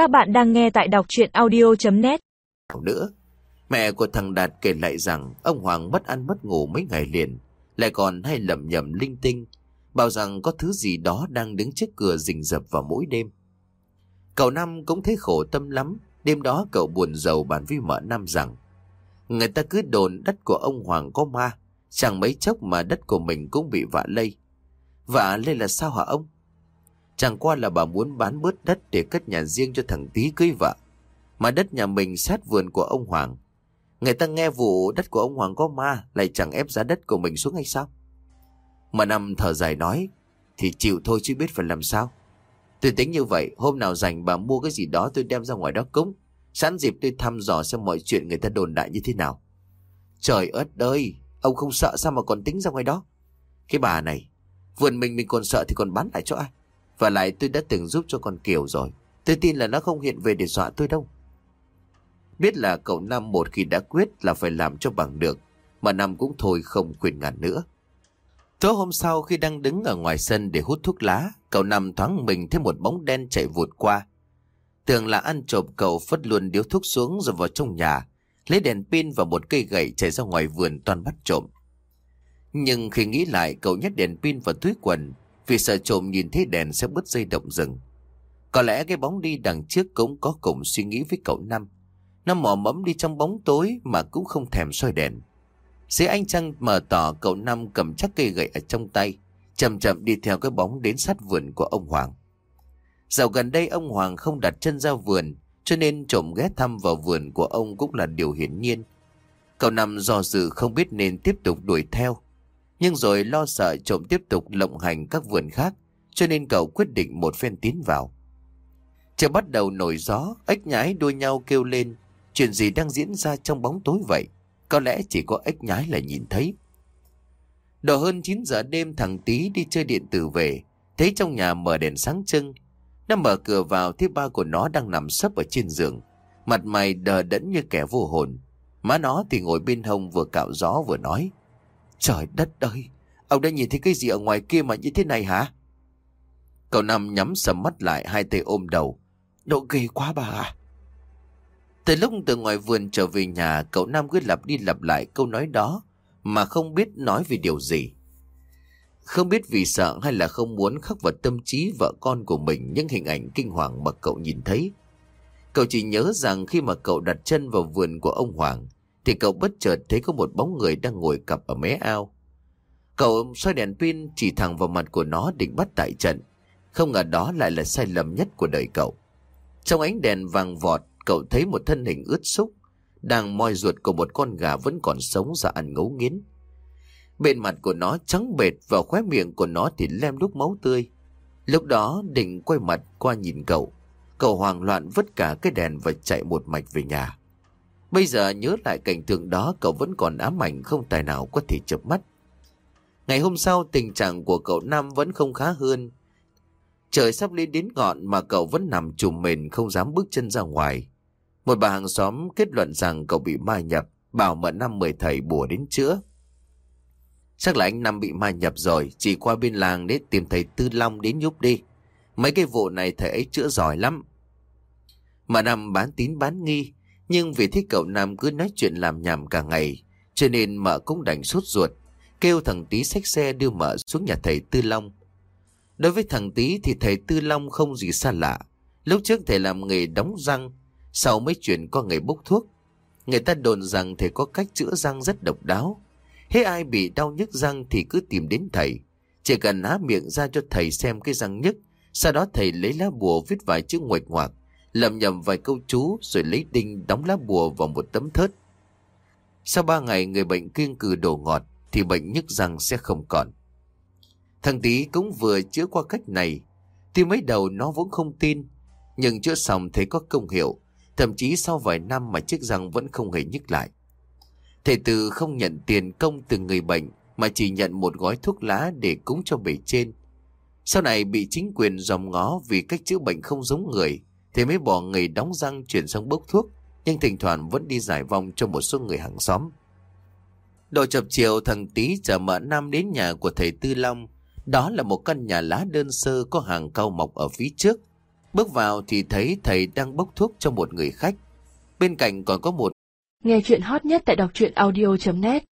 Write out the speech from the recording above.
Các bạn đang nghe tại đọc chuyện audio.net nữa. Mẹ của thằng Đạt kể lại rằng ông Hoàng mất ăn mất ngủ mấy ngày liền, lại còn hay lầm nhầm linh tinh, bảo rằng có thứ gì đó đang đứng trước cửa rình rập vào mỗi đêm. Cậu Năm cũng thấy khổ tâm lắm, đêm đó cậu buồn giàu bàn với mợ Năm rằng người ta cứ đồn đất của ông Hoàng có ma, chẳng mấy chốc mà đất của mình cũng bị vạ lây. Vạ lây là sao hả ông? Chẳng qua là bà muốn bán bớt đất để cất nhà riêng cho thằng Tý cưới vợ. Mà đất nhà mình sát vườn của ông Hoàng. Người ta nghe vụ đất của ông Hoàng có ma lại chẳng ép giá đất của mình xuống hay sao? Mà năm thở dài nói, thì chịu thôi chứ biết phải làm sao. Tôi tính như vậy, hôm nào rảnh bà mua cái gì đó tôi đem ra ngoài đó cúng. Sẵn dịp tôi thăm dò xem mọi chuyện người ta đồn đại như thế nào. Trời ớt ơi, ông không sợ sao mà còn tính ra ngoài đó. Cái bà này, vườn mình mình còn sợ thì còn bán lại cho ai? Và lại tôi đã từng giúp cho con Kiều rồi. Tôi tin là nó không hiện về để dọa tôi đâu. Biết là cậu Năm một khi đã quyết là phải làm cho bằng được. Mà Năm cũng thôi không quyền ngàn nữa. Tối hôm sau khi đang đứng ở ngoài sân để hút thuốc lá, cậu Năm thoáng mình thấy một bóng đen chạy vụt qua. Tưởng là ăn trộm cậu phất luôn điếu thuốc xuống rồi vào trong nhà, lấy đèn pin và một cây gậy chạy ra ngoài vườn toàn bắt trộm. Nhưng khi nghĩ lại cậu nhét đèn pin vào túi quần vì sợ trộm nhìn thấy đèn sẽ bứt dây động rừng. Có lẽ cái bóng đi đằng trước cũng có cùng suy nghĩ với cậu Năm. Nó mò mẫm đi trong bóng tối mà cũng không thèm soi đèn. Dưới ánh trăng mờ tỏ cậu Năm cầm chắc cây gậy ở trong tay, chậm chậm đi theo cái bóng đến sát vườn của ông Hoàng. Dạo gần đây ông Hoàng không đặt chân ra vườn, cho nên trộm ghé thăm vào vườn của ông cũng là điều hiển nhiên. Cậu Năm do dự không biết nên tiếp tục đuổi theo, nhưng rồi lo sợ trộm tiếp tục lộng hành các vườn khác, cho nên cậu quyết định một phen tiến vào. Trời bắt đầu nổi gió, ếch nhái đua nhau kêu lên, chuyện gì đang diễn ra trong bóng tối vậy? Có lẽ chỉ có ếch nhái là nhìn thấy. Đỏ hơn 9 giờ đêm thằng Tý đi chơi điện tử về, thấy trong nhà mở đèn sáng trưng. Nó mở cửa vào thấy ba của nó đang nằm sấp ở trên giường, mặt mày đờ đẫn như kẻ vô hồn. Má nó thì ngồi bên hông vừa cạo gió vừa nói. Trời đất ơi, ông đã nhìn thấy cái gì ở ngoài kia mà như thế này hả? Cậu Năm nhắm sầm mắt lại hai tay ôm đầu. Độ ghê quá bà à. Từ lúc từ ngoài vườn trở về nhà, cậu Nam cứ lặp đi lặp lại câu nói đó mà không biết nói về điều gì. Không biết vì sợ hay là không muốn khắc vào tâm trí vợ con của mình những hình ảnh kinh hoàng mà cậu nhìn thấy. Cậu chỉ nhớ rằng khi mà cậu đặt chân vào vườn của ông Hoàng, thì cậu bất chợt thấy có một bóng người đang ngồi cặp ở mé ao. Cậu xoay đèn pin chỉ thẳng vào mặt của nó định bắt tại trận. Không ngờ đó lại là sai lầm nhất của đời cậu. Trong ánh đèn vàng vọt, cậu thấy một thân hình ướt súc, đang moi ruột của một con gà vẫn còn sống ra ăn ngấu nghiến. Bên mặt của nó trắng bệt và khóe miệng của nó thì lem đúc máu tươi. Lúc đó định quay mặt qua nhìn cậu. Cậu hoang loạn vứt cả cái đèn và chạy một mạch về nhà. Bây giờ nhớ lại cảnh tượng đó cậu vẫn còn ám ảnh không tài nào có thể chập mắt. Ngày hôm sau tình trạng của cậu Nam vẫn không khá hơn. Trời sắp lên đến ngọn mà cậu vẫn nằm trùm mền không dám bước chân ra ngoài. Một bà hàng xóm kết luận rằng cậu bị ma nhập, bảo mợ năm mời thầy bùa đến chữa. Chắc là anh Năm bị ma nhập rồi, chỉ qua bên làng để tìm thầy Tư Long đến giúp đi. Mấy cái vụ này thầy ấy chữa giỏi lắm. Mà Năm bán tín bán nghi, nhưng vì thích cậu Nam cứ nói chuyện làm nhảm cả ngày, cho nên mợ cũng đành sốt ruột, kêu thằng Tý xách xe đưa mợ xuống nhà thầy Tư Long. Đối với thằng Tý thì thầy Tư Long không gì xa lạ. Lúc trước thầy làm nghề đóng răng, sau mới chuyển qua nghề bốc thuốc. Người ta đồn rằng thầy có cách chữa răng rất độc đáo. Hết ai bị đau nhức răng thì cứ tìm đến thầy. Chỉ cần há miệng ra cho thầy xem cái răng nhức, sau đó thầy lấy lá bùa viết vài chữ nguệch ngoạc, lầm nhầm vài câu chú rồi lấy đinh đóng lá bùa vào một tấm thớt. Sau ba ngày người bệnh kiêng cừ đổ ngọt thì bệnh nhức răng sẽ không còn. Thằng tí cũng vừa chữa qua cách này, thì mấy đầu nó vẫn không tin, nhưng chữa xong thấy có công hiệu, thậm chí sau vài năm mà chiếc răng vẫn không hề nhức lại. Thầy Từ không nhận tiền công từ người bệnh mà chỉ nhận một gói thuốc lá để cúng cho bể trên. Sau này bị chính quyền dòm ngó vì cách chữa bệnh không giống người, thì mới bỏ người đóng răng chuyển sang bốc thuốc, nhưng thỉnh thoảng vẫn đi giải vong cho một số người hàng xóm. Độ chập chiều thằng Tý chở mợ Nam đến nhà của thầy Tư Long. Đó là một căn nhà lá đơn sơ có hàng cao mọc ở phía trước. Bước vào thì thấy thầy đang bốc thuốc cho một người khách. Bên cạnh còn có một Nghe chuyện hot nhất tại đọc truyện audio.net